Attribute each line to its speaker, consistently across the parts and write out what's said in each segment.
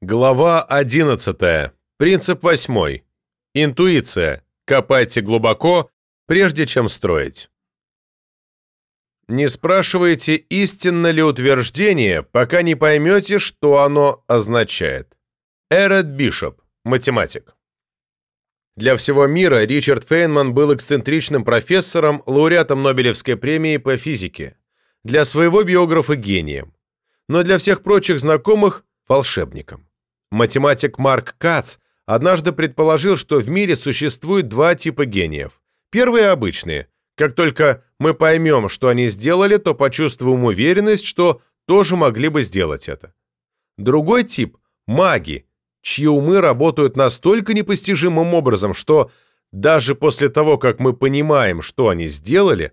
Speaker 1: Глава 11. Принцип 8. Интуиция. Копайте глубоко, прежде чем строить. Не спрашивайте, истинно ли утверждение, пока не поймете, что оно означает. Эред Бишоп, математик. Для всего мира Ричард Фейнман был эксцентричным профессором, лауреатом Нобелевской премии по физике, для своего биографа гением, но для всех прочих знакомых – волшебником. Математик Марк Кац однажды предположил, что в мире существует два типа гениев. Первые обычные. Как только мы поймем, что они сделали, то почувствуем уверенность, что тоже могли бы сделать это. Другой тип – маги, чьи умы работают настолько непостижимым образом, что даже после того, как мы понимаем, что они сделали,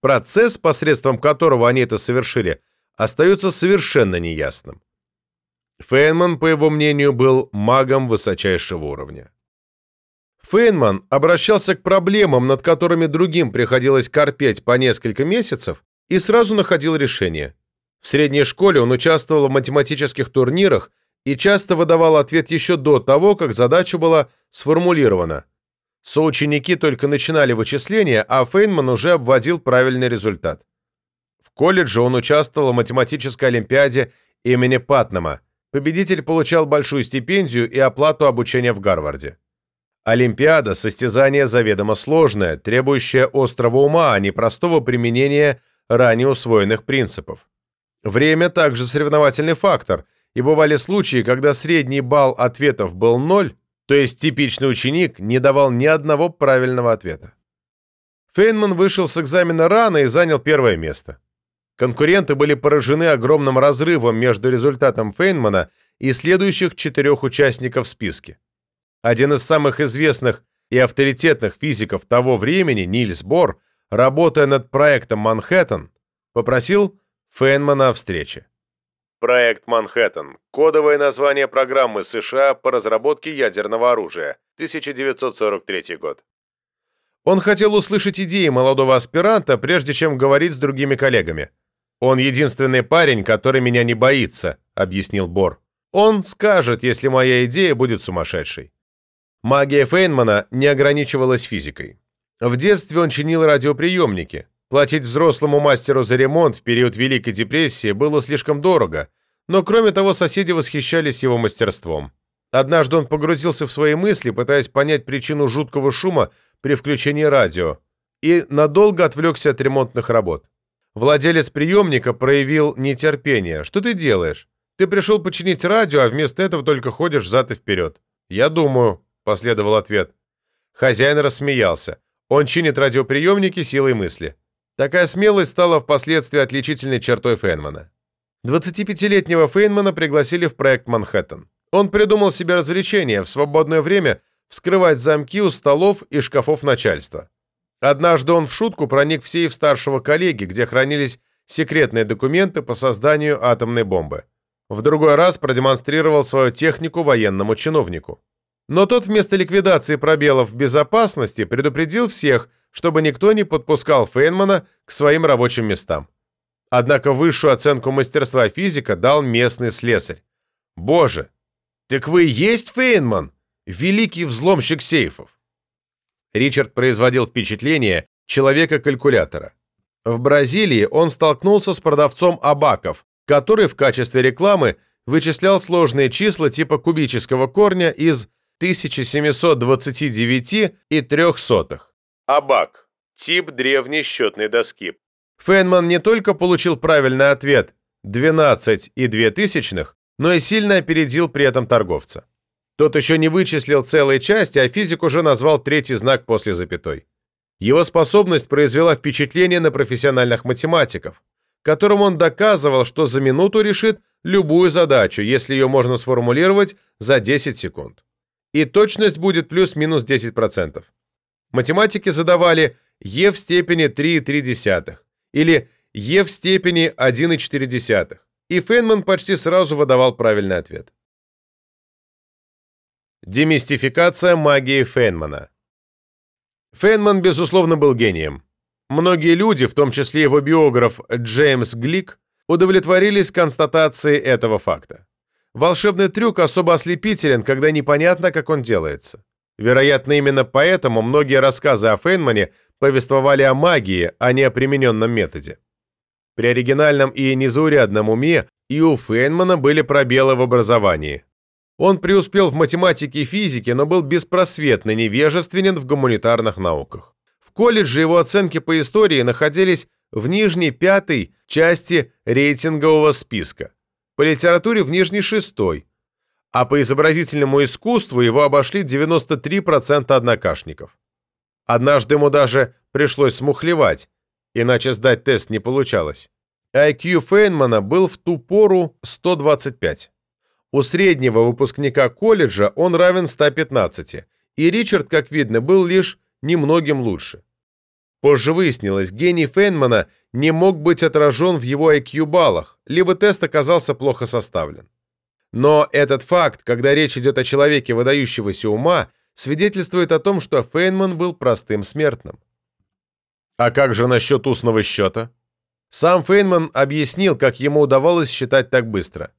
Speaker 1: процесс, посредством которого они это совершили, остается совершенно неясным. Фейнман, по его мнению, был магом высочайшего уровня. Фейнман обращался к проблемам, над которыми другим приходилось корпеть по несколько месяцев, и сразу находил решение. В средней школе он участвовал в математических турнирах и часто выдавал ответ еще до того, как задача была сформулирована. Соученики только начинали вычисления, а Фейнман уже обводил правильный результат. В колледже он участвовал в математической олимпиаде имени Патнама – Победитель получал большую стипендию и оплату обучения в Гарварде. Олимпиада – состязание заведомо сложное, требующее острого ума, а не простого применения ранее усвоенных принципов. Время также соревновательный фактор, и бывали случаи, когда средний балл ответов был ноль, то есть типичный ученик не давал ни одного правильного ответа. Фейнман вышел с экзамена рано и занял первое место. Конкуренты были поражены огромным разрывом между результатом Фейнмана и следующих четырех участников в списке. Один из самых известных и авторитетных физиков того времени, Нильс Бор, работая над проектом «Манхэттен», попросил Фейнмана о встрече. Проект «Манхэттен» – кодовое название программы США по разработке ядерного оружия, 1943 год. Он хотел услышать идеи молодого аспиранта, прежде чем говорить с другими коллегами. «Он единственный парень, который меня не боится», — объяснил Бор. «Он скажет, если моя идея будет сумасшедшей». Магия Фейнмана не ограничивалась физикой. В детстве он чинил радиоприемники. Платить взрослому мастеру за ремонт в период Великой депрессии было слишком дорого, но кроме того соседи восхищались его мастерством. Однажды он погрузился в свои мысли, пытаясь понять причину жуткого шума при включении радио, и надолго отвлекся от ремонтных работ. Владелец приемника проявил нетерпение. «Что ты делаешь? Ты пришел починить радио, а вместо этого только ходишь взад и вперед». «Я думаю», — последовал ответ. Хозяин рассмеялся. Он чинит радиоприемники силой мысли. Такая смелость стала впоследствии отличительной чертой Фейнмана. 25-летнего Фейнмана пригласили в проект «Манхэттен». Он придумал себе развлечение в свободное время вскрывать замки у столов и шкафов начальства. Однажды он в шутку проник в сейф старшего коллеги, где хранились секретные документы по созданию атомной бомбы. В другой раз продемонстрировал свою технику военному чиновнику. Но тот вместо ликвидации пробелов в безопасности предупредил всех, чтобы никто не подпускал Фейнмана к своим рабочим местам. Однако высшую оценку мастерства физика дал местный слесарь. «Боже, так вы есть Фейнман, великий взломщик сейфов!» Ричард производил впечатление человека-калькулятора. В Бразилии он столкнулся с продавцом абаков, который в качестве рекламы вычислял сложные числа типа кубического корня из 1729 и 300. Абак. Тип древней счетной доски. Фенман не только получил правильный ответ 12 и 2 тысячных, но и сильно опередил при этом торговца. Тот еще не вычислил целой части, а физик уже назвал третий знак после запятой. Его способность произвела впечатление на профессиональных математиков, которым он доказывал, что за минуту решит любую задачу, если ее можно сформулировать за 10 секунд. И точность будет плюс-минус 10%. Математики задавали e в степени 3,3 или e в степени 1,4, и Фейнман почти сразу выдавал правильный ответ. Демистификация магии Фейнмана. Фейнман, безусловно, был гением. Многие люди, в том числе его биограф Джеймс Глик, удовлетворились констатацией этого факта. волшебный трюк особо ослепителен, когда непонятно, как он делается. Вероятно, именно поэтому многие рассказы о Фейнмане повествовали о магии, а не о примененном методе. При оригинальном и незаурядном уме и у Фейнмана были пробелы в образовании. Он преуспел в математике и физике, но был беспросветно невежественен в гуманитарных науках. В колледже его оценки по истории находились в нижней пятой части рейтингового списка, по литературе в нижней шестой, а по изобразительному искусству его обошли 93% однокашников. Однажды ему даже пришлось смухлевать, иначе сдать тест не получалось. IQ Фейнмана был в ту пору 125. У среднего выпускника колледжа он равен 115, и Ричард, как видно, был лишь немногим лучше. Позже выяснилось, гений Фейнмана не мог быть отражен в его IQ-баллах, либо тест оказался плохо составлен. Но этот факт, когда речь идет о человеке выдающегося ума, свидетельствует о том, что Фейнман был простым смертным. А как же насчет устного счета? Сам Фейнман объяснил, как ему удавалось считать так быстро.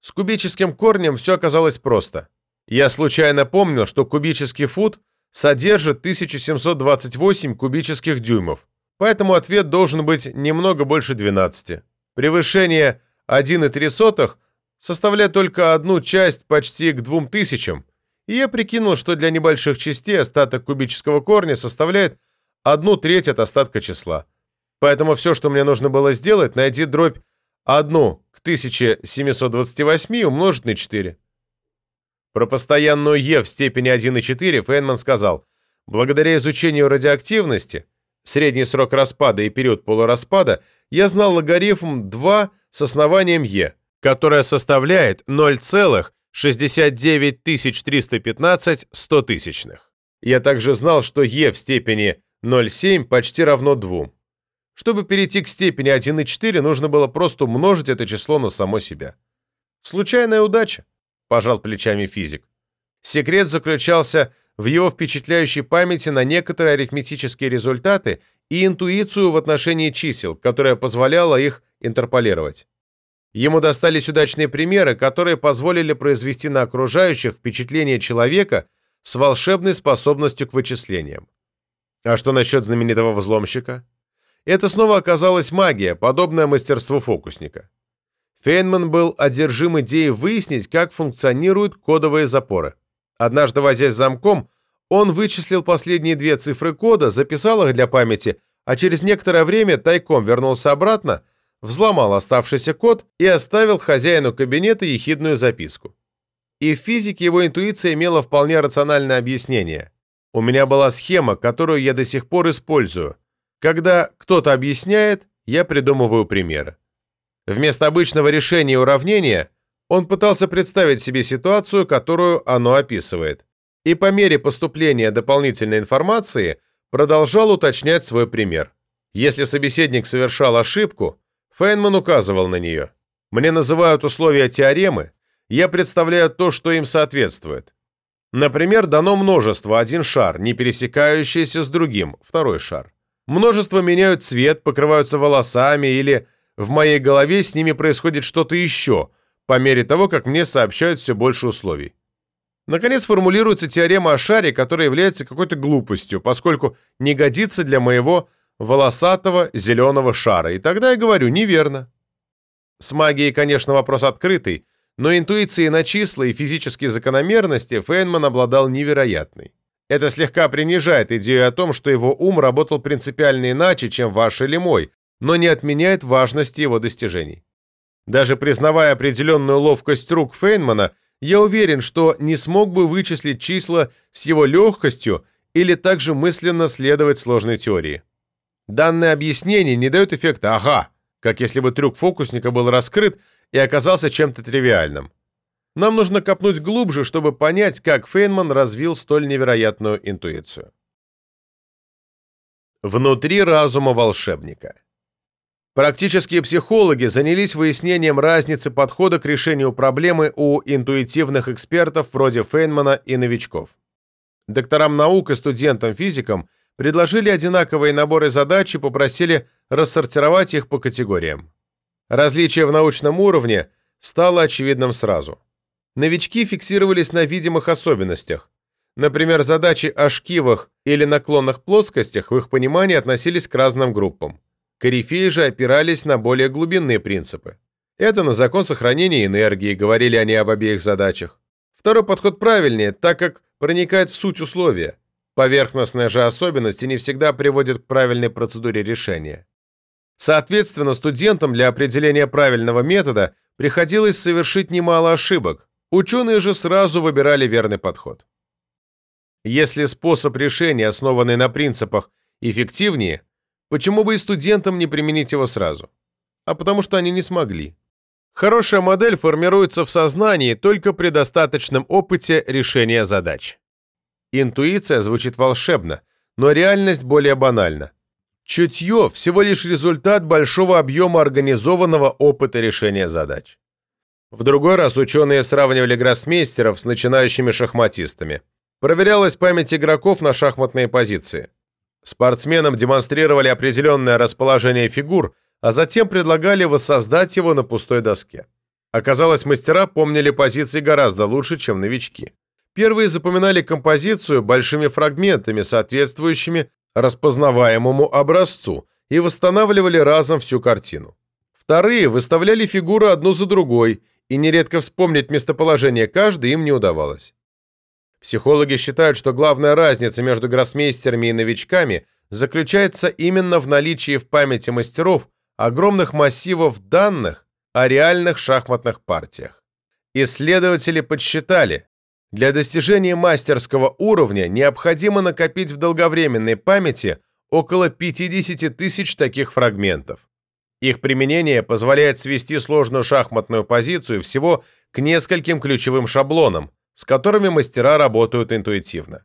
Speaker 1: С кубическим корнем все оказалось просто. Я случайно помнил, что кубический фут содержит 1728 кубических дюймов, поэтому ответ должен быть немного больше 12. Превышение 1,3 составляет только одну часть почти к 2000, и я прикинул, что для небольших частей остаток кубического корня составляет одну треть от остатка числа. Поэтому все, что мне нужно было сделать, найти дробь 1 к 1728 и умножить на 4. Про постоянную Е в степени 1,4 Фейнман сказал, благодаря изучению радиоактивности, средний срок распада и период полураспада, я знал логарифм 2 с основанием Е, которое составляет 0,69315 стотысячных. Я также знал, что Е в степени 0,7 почти равно 2. Чтобы перейти к степени 1,4, нужно было просто умножить это число на само себя. Случайная удача, пожал плечами физик. Секрет заключался в его впечатляющей памяти на некоторые арифметические результаты и интуицию в отношении чисел, которая позволяла их интерполировать. Ему достались удачные примеры, которые позволили произвести на окружающих впечатление человека с волшебной способностью к вычислениям. А что насчет знаменитого взломщика? Это снова оказалась магия, подобная мастерству фокусника. Фейнман был одержим идеей выяснить, как функционируют кодовые запоры. Однажды, возясь замком, он вычислил последние две цифры кода, записал их для памяти, а через некоторое время тайком вернулся обратно, взломал оставшийся код и оставил хозяину кабинета ехидную записку. И в физике его интуиция имела вполне рациональное объяснение. У меня была схема, которую я до сих пор использую – когда кто-то объясняет, я придумываю примеры. Вместо обычного решения уравнения он пытался представить себе ситуацию, которую оно описывает, и по мере поступления дополнительной информации продолжал уточнять свой пример. Если собеседник совершал ошибку, Фейнман указывал на нее. Мне называют условия теоремы, я представляю то, что им соответствует. Например, дано множество, один шар, не пересекающийся с другим, второй шар. Множество меняют цвет, покрываются волосами или в моей голове с ними происходит что-то еще, по мере того, как мне сообщают все больше условий. Наконец формулируется теорема о шаре, которая является какой-то глупостью, поскольку не годится для моего волосатого зеленого шара. И тогда я говорю «неверно». С магией, конечно, вопрос открытый, но интуицией на числа и физические закономерности Фейнман обладал невероятной. Это слегка принижает идею о том, что его ум работал принципиально иначе, чем ваш или мой, но не отменяет важности его достижений. Даже признавая определенную ловкость рук Фейнмана, я уверен, что не смог бы вычислить числа с его легкостью или также мысленно следовать сложной теории. Данное объяснение не дает эффекта «ага», как если бы трюк фокусника был раскрыт и оказался чем-то тривиальным. Нам нужно копнуть глубже, чтобы понять, как Фейнман развил столь невероятную интуицию. Внутри разума волшебника. Практические психологи занялись выяснением разницы подхода к решению проблемы у интуитивных экспертов вроде Фейнмана и новичков. Докторам наук и студентам-физикам предложили одинаковые наборы задач и попросили рассортировать их по категориям. Различие в научном уровне стало очевидным сразу. Новички фиксировались на видимых особенностях. Например, задачи о шкивах или наклонных плоскостях в их понимании относились к разным группам. Корифеи же опирались на более глубинные принципы. Это на закон сохранения энергии, говорили они об обеих задачах. Второй подход правильнее, так как проникает в суть условия. Поверхностные же особенности не всегда приводят к правильной процедуре решения. Соответственно, студентам для определения правильного метода приходилось совершить немало ошибок. Ученые же сразу выбирали верный подход. Если способ решения, основанный на принципах, эффективнее, почему бы и студентам не применить его сразу? А потому что они не смогли. Хорошая модель формируется в сознании только при достаточном опыте решения задач. Интуиция звучит волшебно, но реальность более банальна. Чутье – всего лишь результат большого объема организованного опыта решения задач. В другой раз ученые сравнивали гроссмейстеров с начинающими шахматистами. Проверялась память игроков на шахматные позиции. Спортсменам демонстрировали определенное расположение фигур, а затем предлагали воссоздать его на пустой доске. Оказалось, мастера помнили позиции гораздо лучше, чем новички. Первые запоминали композицию большими фрагментами, соответствующими распознаваемому образцу и восстанавливали разом всю картину. Вторые выставляли фигуры одну за другой, и нередко вспомнить местоположение каждой им не удавалось. Психологи считают, что главная разница между гроссмейстерами и новичками заключается именно в наличии в памяти мастеров огромных массивов данных о реальных шахматных партиях. Исследователи подсчитали, для достижения мастерского уровня необходимо накопить в долговременной памяти около 50 тысяч таких фрагментов. Их применение позволяет свести сложную шахматную позицию всего к нескольким ключевым шаблонам, с которыми мастера работают интуитивно.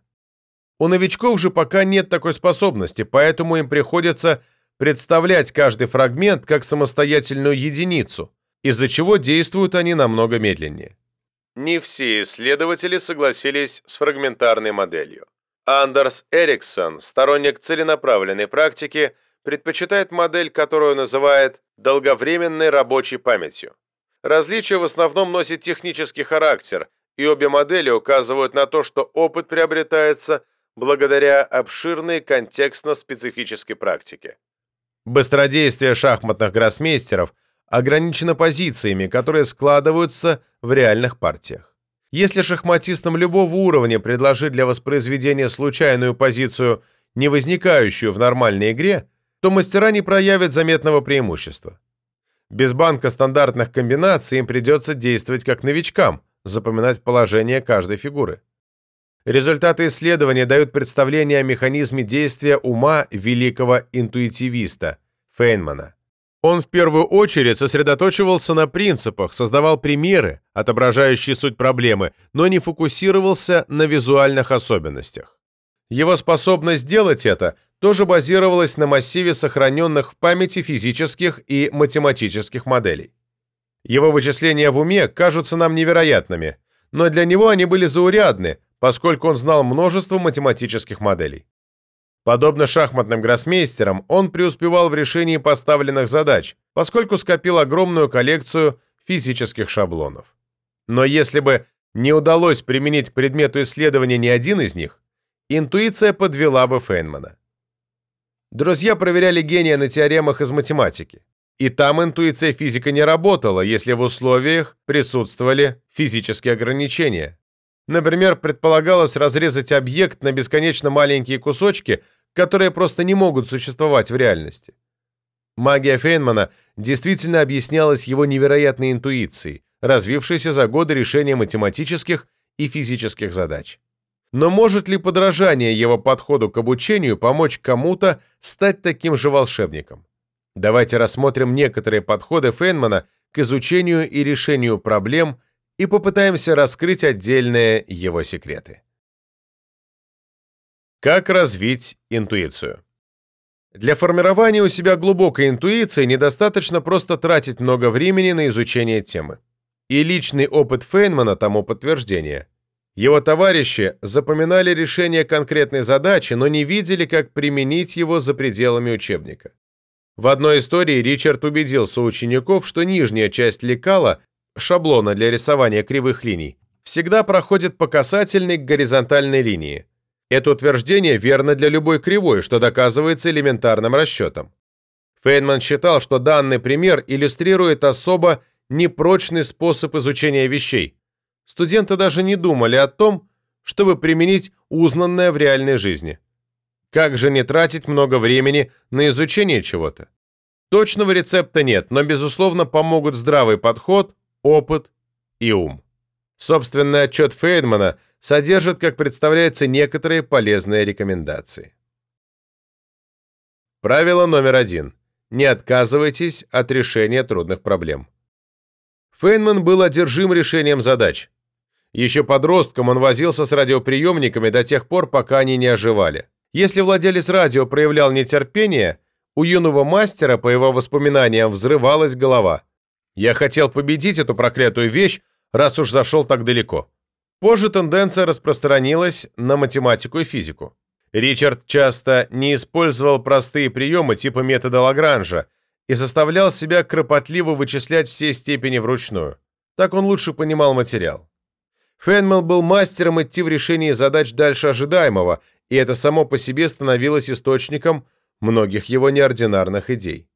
Speaker 1: У новичков же пока нет такой способности, поэтому им приходится представлять каждый фрагмент как самостоятельную единицу, из-за чего действуют они намного медленнее. Не все исследователи согласились с фрагментарной моделью. Андерс Эриксон, сторонник целенаправленной практики, предпочитает модель, которую называет долговременной рабочей памятью. Различия в основном носят технический характер, и обе модели указывают на то, что опыт приобретается благодаря обширной контекстно-специфической практике. Быстродействие шахматных гроссмейстеров – ограничено позициями, которые складываются в реальных партиях. Если шахматистам любого уровня предложить для воспроизведения случайную позицию, не возникающую в нормальной игре, то мастера не проявят заметного преимущества. Без банка стандартных комбинаций им придется действовать как новичкам, запоминать положение каждой фигуры. Результаты исследования дают представление о механизме действия ума великого интуитивиста Фейнмана. Он в первую очередь сосредоточивался на принципах, создавал примеры, отображающие суть проблемы, но не фокусировался на визуальных особенностях. Его способность делать это тоже базировалась на массиве сохраненных в памяти физических и математических моделей. Его вычисления в уме кажутся нам невероятными, но для него они были заурядны, поскольку он знал множество математических моделей. Подобно шахматным гроссмейстерам, он преуспевал в решении поставленных задач, поскольку скопил огромную коллекцию физических шаблонов. Но если бы не удалось применить к предмету исследования ни один из них, интуиция подвела бы Фейнмана. Друзья проверяли гения на теоремах из математики. И там интуиция физика не работала, если в условиях присутствовали физические ограничения. Например, предполагалось разрезать объект на бесконечно маленькие кусочки, которые просто не могут существовать в реальности. Магия Фейнмана действительно объяснялась его невероятной интуицией, развившейся за годы решения математических и физических задач. Но может ли подражание его подходу к обучению помочь кому-то стать таким же волшебником? Давайте рассмотрим некоторые подходы Фейнмана к изучению и решению проблем – и попытаемся раскрыть отдельные его секреты. Как развить интуицию? Для формирования у себя глубокой интуиции недостаточно просто тратить много времени на изучение темы. И личный опыт Фейнмана тому подтверждение. Его товарищи запоминали решение конкретной задачи, но не видели, как применить его за пределами учебника. В одной истории Ричард убедил соучеников, что нижняя часть лекала шаблона для рисования кривых линий, всегда проходит по касательной к горизонтальной линии. Это утверждение верно для любой кривой, что доказывается элементарным расчетом. Фейнман считал, что данный пример иллюстрирует особо непрочный способ изучения вещей. Студенты даже не думали о том, чтобы применить узнанное в реальной жизни. Как же не тратить много времени на изучение чего-то? Точного рецепта нет, но, безусловно, помогут здравый подход, опыт и ум. Собственный отчет Фейдмана содержит, как представляется, некоторые полезные рекомендации. Правило номер один. Не отказывайтесь от решения трудных проблем. Фейнман был одержим решением задач. Еще подростком он возился с радиоприемниками до тех пор, пока они не оживали. Если владелец радио проявлял нетерпение, у юного мастера, по его воспоминаниям, взрывалась голова. «Я хотел победить эту проклятую вещь, раз уж зашел так далеко». Позже тенденция распространилась на математику и физику. Ричард часто не использовал простые приемы типа метода Лагранжа и заставлял себя кропотливо вычислять все степени вручную. Так он лучше понимал материал. Фенмел был мастером идти в решении задач дальше ожидаемого, и это само по себе становилось источником многих его неординарных идей.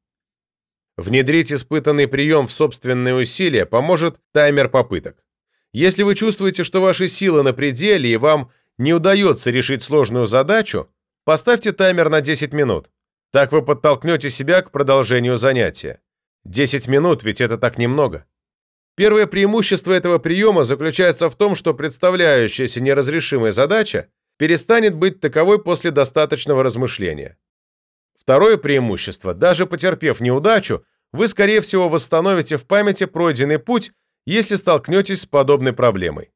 Speaker 1: Внедрить испытанный прием в собственные усилия поможет таймер попыток. Если вы чувствуете, что ваши силы на пределе и вам не удается решить сложную задачу, поставьте таймер на 10 минут. Так вы подтолкнете себя к продолжению занятия. 10 минут, ведь это так немного. Первое преимущество этого приема заключается в том, что представляющаяся неразрешимая задача перестанет быть таковой после достаточного размышления. Второе преимущество, даже потерпев неудачу, вы, скорее всего, восстановите в памяти пройденный путь, если столкнетесь с подобной проблемой.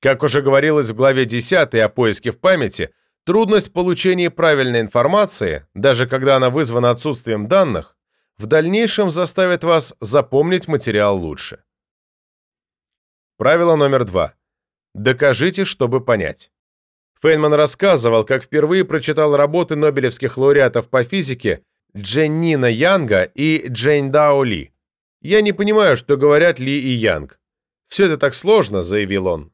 Speaker 1: Как уже говорилось в главе 10 о поиске в памяти, трудность получения правильной информации, даже когда она вызвана отсутствием данных, в дальнейшем заставит вас запомнить материал лучше. Правило номер два. Докажите, чтобы понять. Фейнман рассказывал, как впервые прочитал работы нобелевских лауреатов по физике Дженнина Янга и Джейн Дао Ли. «Я не понимаю, что говорят Ли и Янг. Все это так сложно», — заявил он.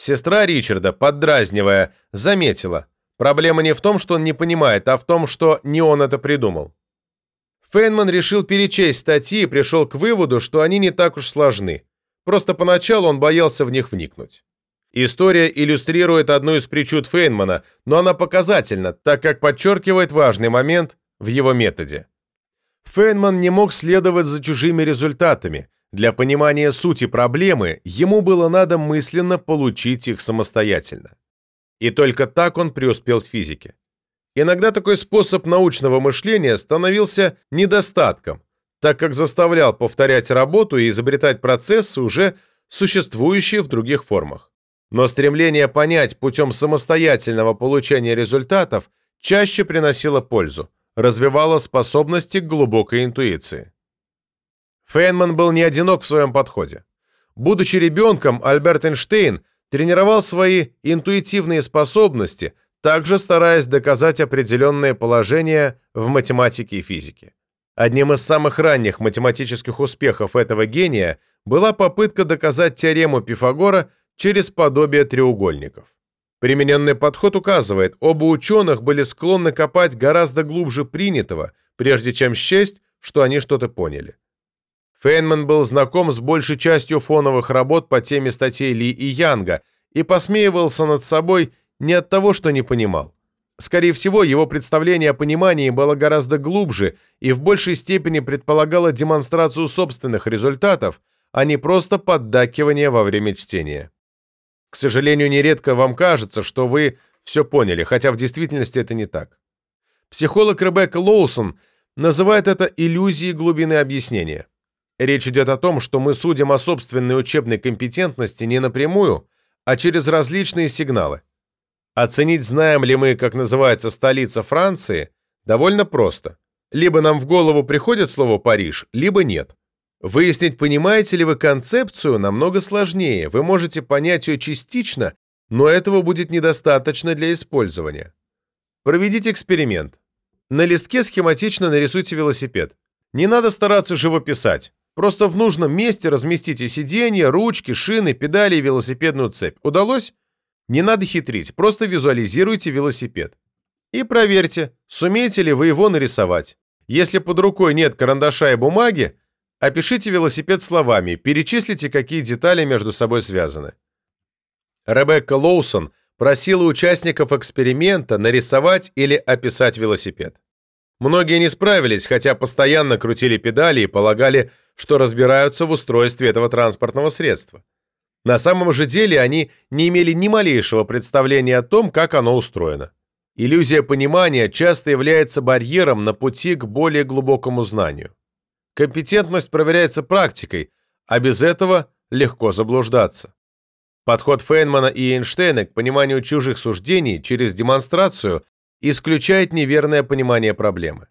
Speaker 1: Сестра Ричарда, поддразнивая, заметила, проблема не в том, что он не понимает, а в том, что не он это придумал. Фейнман решил перечесть статьи и пришел к выводу, что они не так уж сложны. Просто поначалу он боялся в них вникнуть. История иллюстрирует одну из причуд Фейнмана, но она показательна, так как подчеркивает важный момент в его методе. Фейнман не мог следовать за чужими результатами – для понимания сути проблемы ему было надо мысленно получить их самостоятельно. И только так он преуспел в физике. Иногда такой способ научного мышления становился недостатком, так как заставлял повторять работу и изобретать процессы, уже существующие в других формах. Но стремление понять путем самостоятельного получения результатов чаще приносило пользу, развивало способности к глубокой интуиции. Фейнман был не одинок в своем подходе. Будучи ребенком, Альберт Эйнштейн тренировал свои интуитивные способности, также стараясь доказать определенные положения в математике и физике. Одним из самых ранних математических успехов этого гения была попытка доказать теорему Пифагора через подобие треугольников. Примененный подход указывает, оба ученых были склонны копать гораздо глубже принятого, прежде чем счесть, что они что-то поняли. Фейнман был знаком с большей частью фоновых работ по теме статей Ли и Янга и посмеивался над собой не от того, что не понимал. Скорее всего, его представление о понимании было гораздо глубже и в большей степени предполагало демонстрацию собственных результатов, а не просто поддакивание во время чтения. К сожалению, нередко вам кажется, что вы все поняли, хотя в действительности это не так. Психолог Ребекка Лоусон называет это иллюзией глубины объяснения. Речь идет о том, что мы судим о собственной учебной компетентности не напрямую, а через различные сигналы. Оценить, знаем ли мы, как называется столица Франции, довольно просто. Либо нам в голову приходит слово «Париж», либо нет. Выяснить, понимаете ли вы концепцию, намного сложнее. Вы можете понять ее частично, но этого будет недостаточно для использования. Проведите эксперимент. На листке схематично нарисуйте велосипед. Не надо стараться живописать. Просто в нужном месте разместите сиденья, ручки, шины, педали и велосипедную цепь. Удалось? Не надо хитрить, просто визуализируйте велосипед. И проверьте, сумеете ли вы его нарисовать. Если под рукой нет карандаша и бумаги, опишите велосипед словами, перечислите, какие детали между собой связаны. Ребекка Лоусон просила участников эксперимента нарисовать или описать велосипед. Многие не справились, хотя постоянно крутили педали и полагали, что разбираются в устройстве этого транспортного средства. На самом же деле они не имели ни малейшего представления о том, как оно устроено. Иллюзия понимания часто является барьером на пути к более глубокому знанию. Компетентность проверяется практикой, а без этого легко заблуждаться. Подход Фейнмана и Эйнштейна к пониманию чужих суждений через демонстрацию исключает неверное понимание проблемы.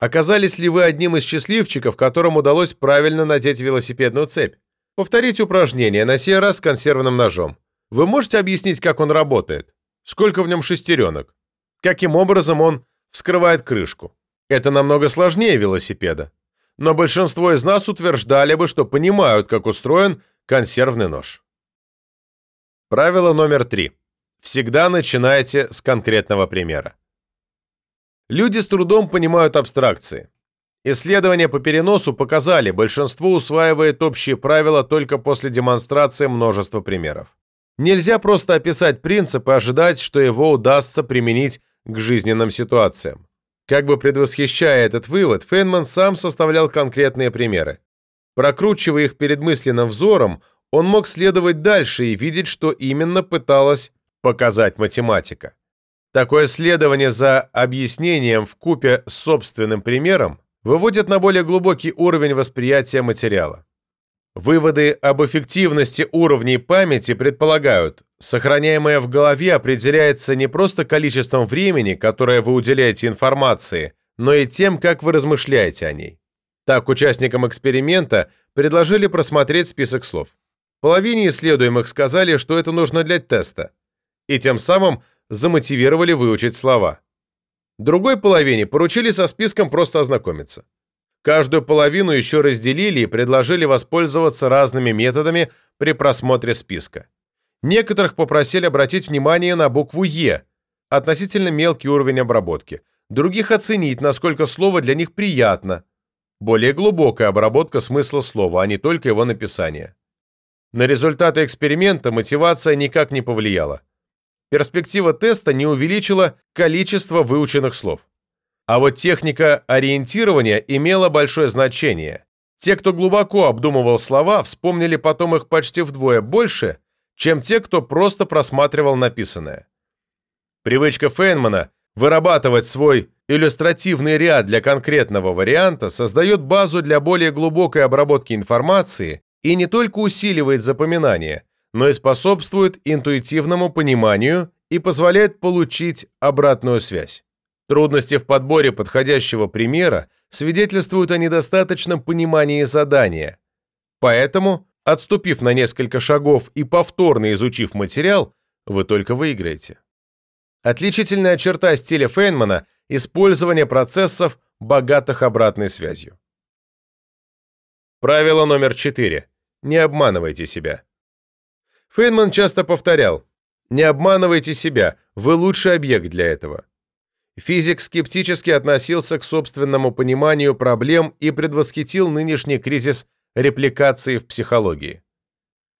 Speaker 1: Оказались ли вы одним из счастливчиков, которым удалось правильно надеть велосипедную цепь? Повторите упражнение, на сей раз с консервным ножом. Вы можете объяснить, как он работает? Сколько в нем шестеренок? Каким образом он вскрывает крышку? Это намного сложнее велосипеда. Но большинство из нас утверждали бы, что понимают, как устроен консервный нож. Правило номер три. Всегда начинайте с конкретного примера. Люди с трудом понимают абстракции. Исследования по переносу показали, большинство усваивает общие правила только после демонстрации множества примеров. Нельзя просто описать принцип и ожидать, что его удастся применить к жизненным ситуациям. Как бы предвосхищая этот вывод, Фейнман сам составлял конкретные примеры. Прокручивая их перед мысленным взором, он мог следовать дальше и видеть, что именно пыталась показать математика. Такое следование за объяснением в купе с собственным примером выводит на более глубокий уровень восприятия материала. Выводы об эффективности уровней памяти предполагают, сохраняемое в голове определяется не просто количеством времени, которое вы уделяете информации, но и тем, как вы размышляете о ней. Так, участникам эксперимента предложили просмотреть список слов. Половине исследуемых сказали, что это нужно для теста, и тем самым замотивировали выучить слова. Другой половине поручили со списком просто ознакомиться. Каждую половину еще разделили и предложили воспользоваться разными методами при просмотре списка. Некоторых попросили обратить внимание на букву «Е», относительно мелкий уровень обработки. Других оценить, насколько слово для них приятно. Более глубокая обработка смысла слова, а не только его написание. На результаты эксперимента мотивация никак не повлияла. Перспектива теста не увеличила количество выученных слов. А вот техника ориентирования имела большое значение. Те, кто глубоко обдумывал слова, вспомнили потом их почти вдвое больше, чем те, кто просто просматривал написанное. Привычка Фейнмана вырабатывать свой иллюстративный ряд для конкретного варианта создает базу для более глубокой обработки информации и не только усиливает запоминание, но и способствует интуитивному пониманию и позволяет получить обратную связь. Трудности в подборе подходящего примера свидетельствуют о недостаточном понимании задания. Поэтому, отступив на несколько шагов и повторно изучив материал, вы только выиграете. Отличительная черта стиля Фейнмана – использование процессов, богатых обратной связью. Правило номер 4. Не обманывайте себя. Фейнман часто повторял, не обманывайте себя, вы лучший объект для этого. Физик скептически относился к собственному пониманию проблем и предвосхитил нынешний кризис репликации в психологии.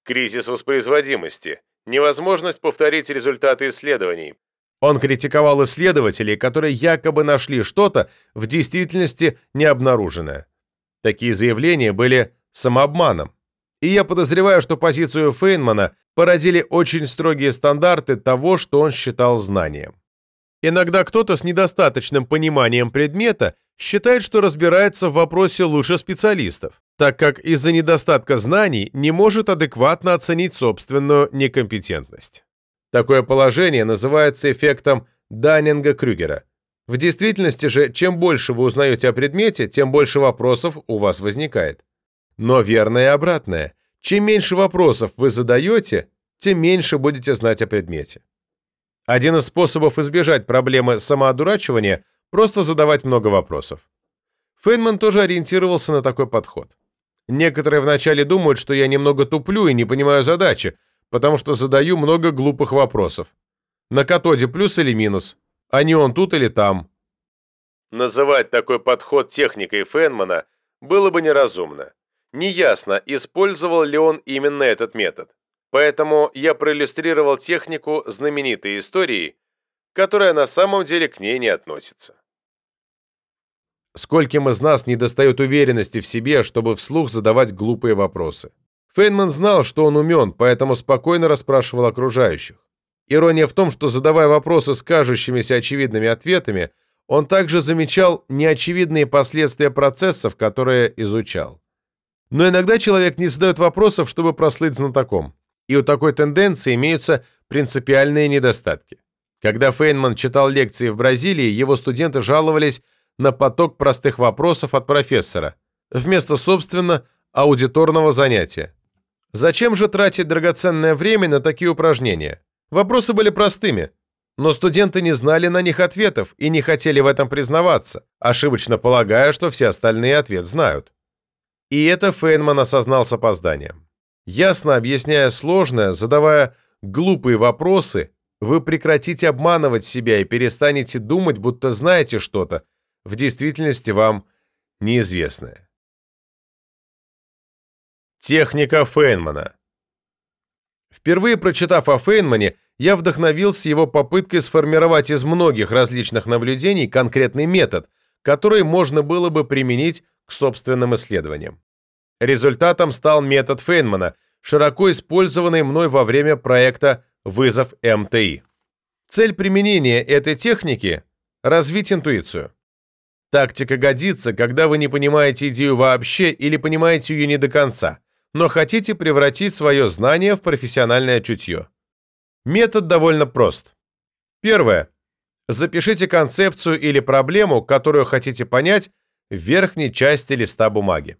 Speaker 1: Кризис воспроизводимости. Невозможность повторить результаты исследований. Он критиковал исследователей, которые якобы нашли что-то, в действительности не обнаруженное. Такие заявления были самообманом. И я подозреваю, что позицию Фейнмана породили очень строгие стандарты того, что он считал знанием. Иногда кто-то с недостаточным пониманием предмета считает, что разбирается в вопросе лучше специалистов, так как из-за недостатка знаний не может адекватно оценить собственную некомпетентность. Такое положение называется эффектом Даннинга-Крюгера. В действительности же, чем больше вы узнаете о предмете, тем больше вопросов у вас возникает. Но верное и обратное. Чем меньше вопросов вы задаете, тем меньше будете знать о предмете. Один из способов избежать проблемы самоодурачивания – просто задавать много вопросов. Фейнман тоже ориентировался на такой подход. Некоторые вначале думают, что я немного туплю и не понимаю задачи, потому что задаю много глупых вопросов. На катоде плюс или минус? А не он тут или там? Называть такой подход техникой Фенмана было бы неразумно. Неясно, использовал ли он именно этот метод. Поэтому я проиллюстрировал технику знаменитой истории, которая на самом деле к ней не относится. Скольким из нас недостает уверенности в себе, чтобы вслух задавать глупые вопросы? Фейнман знал, что он умен, поэтому спокойно расспрашивал окружающих. Ирония в том, что задавая вопросы с кажущимися очевидными ответами, он также замечал неочевидные последствия процессов, которые изучал. Но иногда человек не задает вопросов, чтобы прослыть знатоком. И у такой тенденции имеются принципиальные недостатки. Когда Фейнман читал лекции в Бразилии, его студенты жаловались на поток простых вопросов от профессора, вместо, собственно, аудиторного занятия. Зачем же тратить драгоценное время на такие упражнения? Вопросы были простыми, но студенты не знали на них ответов и не хотели в этом признаваться, ошибочно полагая, что все остальные ответ знают. И это Фейнман осознал с опозданием. Ясно объясняя сложное, задавая глупые вопросы, вы прекратите обманывать себя и перестанете думать, будто знаете что-то, в действительности вам неизвестное. Техника Фейнмана Впервые прочитав о Фейнмане, я вдохновился его попыткой сформировать из многих различных наблюдений конкретный метод, который можно было бы применить к собственным исследованиям. Результатом стал метод Фейнмана, широко использованный мной во время проекта «Вызов МТИ». Цель применения этой техники – развить интуицию. Тактика годится, когда вы не понимаете идею вообще или понимаете ее не до конца, но хотите превратить свое знание в профессиональное чутье. Метод довольно прост. Первое. Запишите концепцию или проблему, которую хотите понять, в верхней части листа бумаги.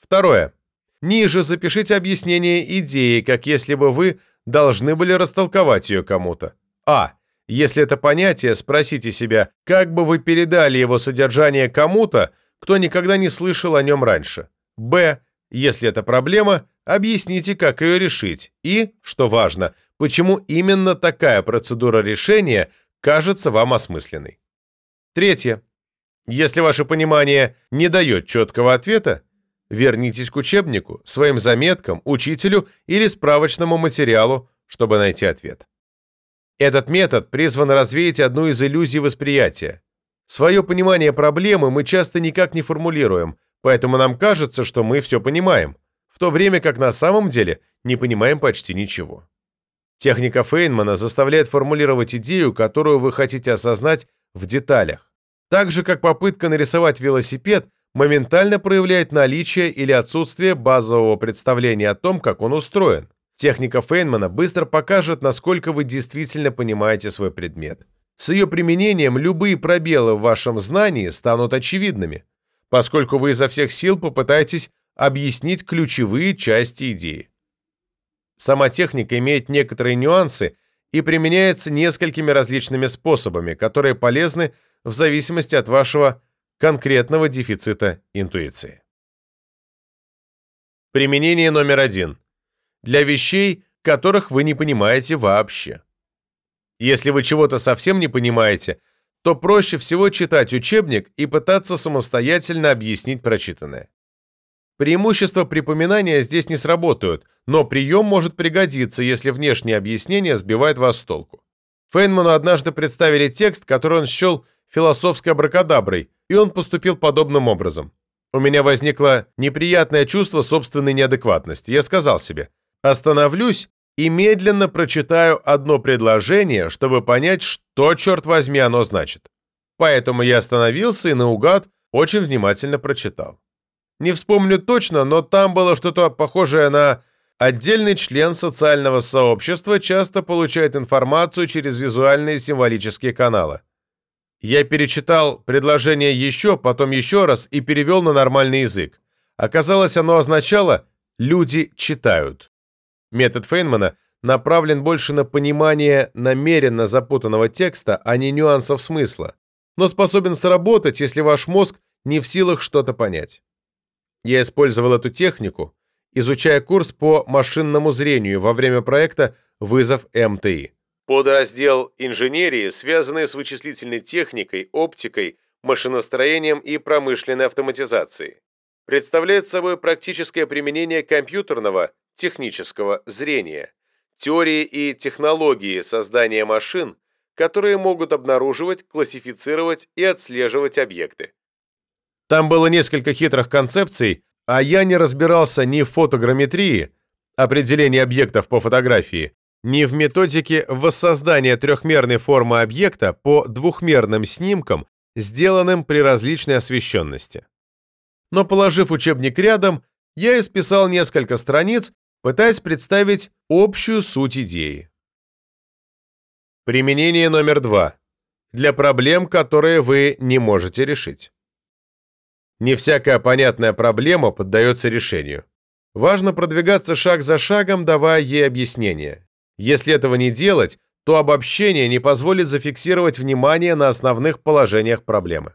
Speaker 1: Второе. Ниже запишите объяснение идеи, как если бы вы должны были растолковать ее кому-то. А. Если это понятие, спросите себя, как бы вы передали его содержание кому-то, кто никогда не слышал о нем раньше. Б. Если это проблема, объясните, как ее решить. И, что важно, почему именно такая процедура решения кажется вам осмысленной. Третье. Если ваше понимание не дает четкого ответа, Вернитесь к учебнику, своим заметкам, учителю или справочному материалу, чтобы найти ответ. Этот метод призван развеять одну из иллюзий восприятия. Свое понимание проблемы мы часто никак не формулируем, поэтому нам кажется, что мы все понимаем, в то время как на самом деле не понимаем почти ничего. Техника Фейнмана заставляет формулировать идею, которую вы хотите осознать в деталях. Так же, как попытка нарисовать велосипед моментально проявляет наличие или отсутствие базового представления о том, как он устроен. Техника Фейнмана быстро покажет, насколько вы действительно понимаете свой предмет. С ее применением любые пробелы в вашем знании станут очевидными, поскольку вы изо всех сил попытаетесь объяснить ключевые части идеи. Сама техника имеет некоторые нюансы и применяется несколькими различными способами, которые полезны в зависимости от вашего конкретного дефицита интуиции. Применение номер один. Для вещей, которых вы не понимаете вообще. Если вы чего-то совсем не понимаете, то проще всего читать учебник и пытаться самостоятельно объяснить прочитанное. Преимущества припоминания здесь не сработают, но прием может пригодиться, если внешнее объяснение сбивает вас с толку. Фейнману однажды представили текст, который он счел философской абракадаброй, и он поступил подобным образом. У меня возникло неприятное чувство собственной неадекватности. Я сказал себе, остановлюсь и медленно прочитаю одно предложение, чтобы понять, что, черт возьми, оно значит. Поэтому я остановился и наугад очень внимательно прочитал. Не вспомню точно, но там было что-то похожее на «отдельный член социального сообщества часто получает информацию через визуальные символические каналы». Я перечитал предложение еще, потом еще раз и перевел на нормальный язык. Оказалось, оно означало «люди читают». Метод Фейнмана направлен больше на понимание намеренно запутанного текста, а не нюансов смысла, но способен сработать, если ваш мозг не в силах что-то понять. Я использовал эту технику, изучая курс по машинному зрению во время проекта «Вызов МТИ». Подраздел инженерии, связанный с вычислительной техникой, оптикой, машиностроением и промышленной автоматизацией. Представляет собой практическое применение компьютерного, технического зрения, теории и технологии создания машин, которые могут обнаруживать, классифицировать и отслеживать объекты. Там было несколько хитрых концепций, а я не разбирался ни в фотограмметрии, определении объектов по фотографии, ни в методике воссоздания трехмерной формы объекта по двухмерным снимкам, сделанным при различной освещенности. Но положив учебник рядом, я исписал несколько страниц, пытаясь представить общую суть идеи. Применение номер два. Для проблем, которые вы не можете решить. Не всякая понятная проблема поддается решению. Важно продвигаться шаг за шагом, давая ей объяснение. Если этого не делать, то обобщение не позволит зафиксировать внимание на основных положениях проблемы.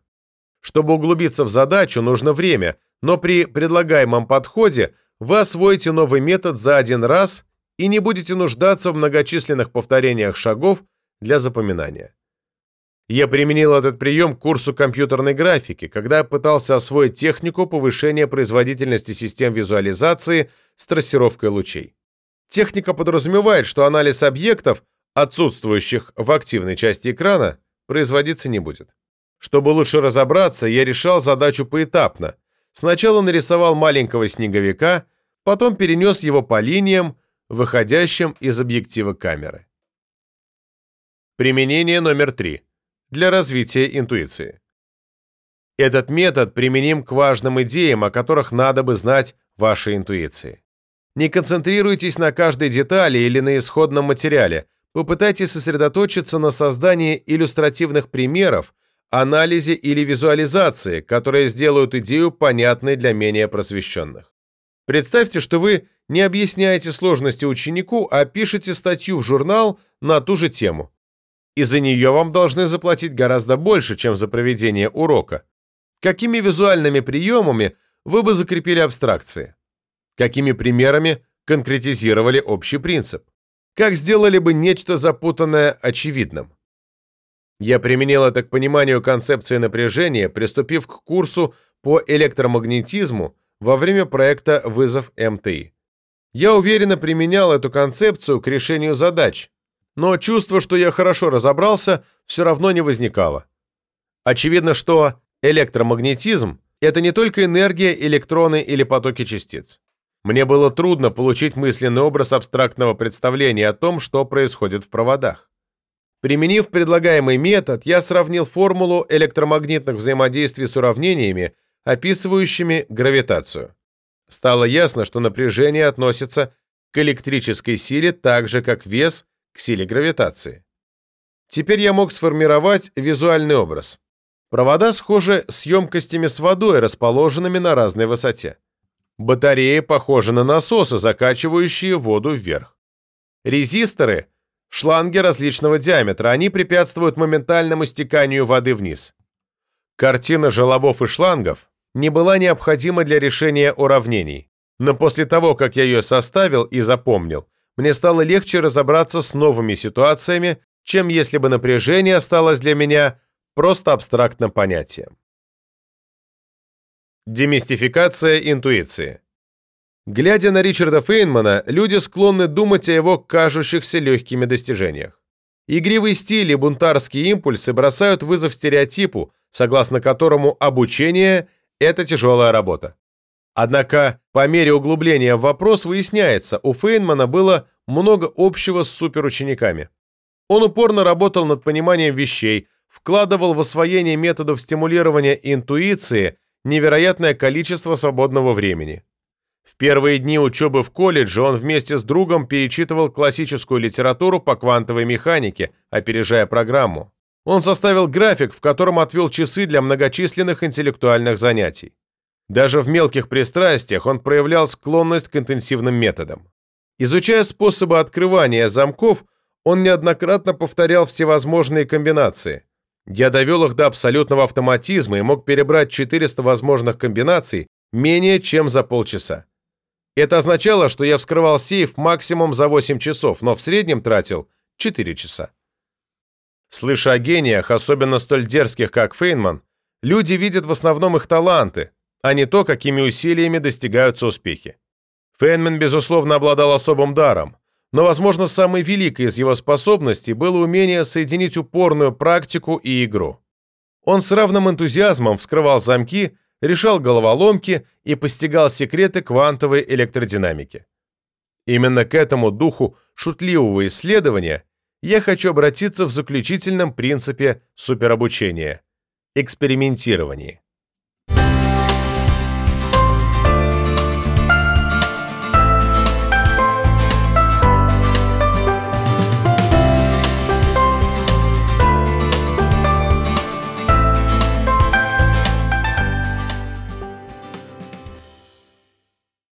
Speaker 1: Чтобы углубиться в задачу, нужно время, но при предлагаемом подходе вы освоите новый метод за один раз и не будете нуждаться в многочисленных повторениях шагов для запоминания. Я применил этот прием к курсу компьютерной графики, когда пытался освоить технику повышения производительности систем визуализации с трассировкой лучей. Техника подразумевает, что анализ объектов, отсутствующих в активной части экрана, производиться не будет. Чтобы лучше разобраться, я решал задачу поэтапно. Сначала нарисовал маленького снеговика, потом перенес его по линиям, выходящим из объектива камеры. Применение номер три для развития интуиции. Этот метод применим к важным идеям, о которых надо бы знать вашей интуиции. Не концентрируйтесь на каждой детали или на исходном материале, попытайтесь сосредоточиться на создании иллюстративных примеров, анализе или визуализации, которые сделают идею понятной для менее просвещенных. Представьте, что вы не объясняете сложности ученику, а пишете статью в журнал на ту же тему и за нее вам должны заплатить гораздо больше, чем за проведение урока. Какими визуальными приемами вы бы закрепили абстракции? Какими примерами конкретизировали общий принцип? Как сделали бы нечто запутанное очевидным? Я применил это к пониманию концепции напряжения, приступив к курсу по электромагнетизму во время проекта «Вызов МТИ». Я уверенно применял эту концепцию к решению задач, но чувство, что я хорошо разобрался, все равно не возникало. Очевидно, что электромагнетизм – это не только энергия, электроны или потоки частиц. Мне было трудно получить мысленный образ абстрактного представления о том, что происходит в проводах. Применив предлагаемый метод, я сравнил формулу электромагнитных взаимодействий с уравнениями, описывающими гравитацию. Стало ясно, что напряжение относится к электрической силе так же, как вес к силе гравитации. Теперь я мог сформировать визуальный образ. Провода схожи с емкостями с водой, расположенными на разной высоте. Батареи похожи на насосы, закачивающие воду вверх. Резисторы – шланги различного диаметра, они препятствуют моментальному стеканию воды вниз. Картина желобов и шлангов не была необходима для решения уравнений, но после того, как я ее составил и запомнил, мне стало легче разобраться с новыми ситуациями, чем если бы напряжение осталось для меня просто абстрактным понятием. Демистификация интуиции. Глядя на Ричарда Фейнмана, люди склонны думать о его кажущихся легкими достижениях. Игривый стиль и бунтарские импульсы бросают вызов стереотипу, согласно которому обучение – это тяжелая работа. Однако, по мере углубления в вопрос выясняется, у Фейнмана было много общего с суперучениками. Он упорно работал над пониманием вещей, вкладывал в освоение методов стимулирования интуиции невероятное количество свободного времени. В первые дни учебы в колледже он вместе с другом перечитывал классическую литературу по квантовой механике, опережая программу. Он составил график, в котором отвел часы для многочисленных интеллектуальных занятий. Даже в мелких пристрастиях он проявлял склонность к интенсивным методам. Изучая способы открывания замков, он неоднократно повторял всевозможные комбинации. Я довел их до абсолютного автоматизма и мог перебрать 400 возможных комбинаций, менее чем за полчаса. Это означало, что я вскрывал сейф максимум за 8 часов, но в среднем тратил 4 часа. Слыша о гениях, особенно столь дерзких, как Фейнман, люди видят в основном их таланты, а не то, какими усилиями достигаются успехи. Фейнман, безусловно, обладал особым даром, но, возможно, самой великой из его способностей было умение соединить упорную практику и игру. Он с равным энтузиазмом вскрывал замки, решал головоломки и постигал секреты квантовой электродинамики. Именно к этому духу шутливого исследования я хочу обратиться в заключительном принципе суперобучения – экспериментировании.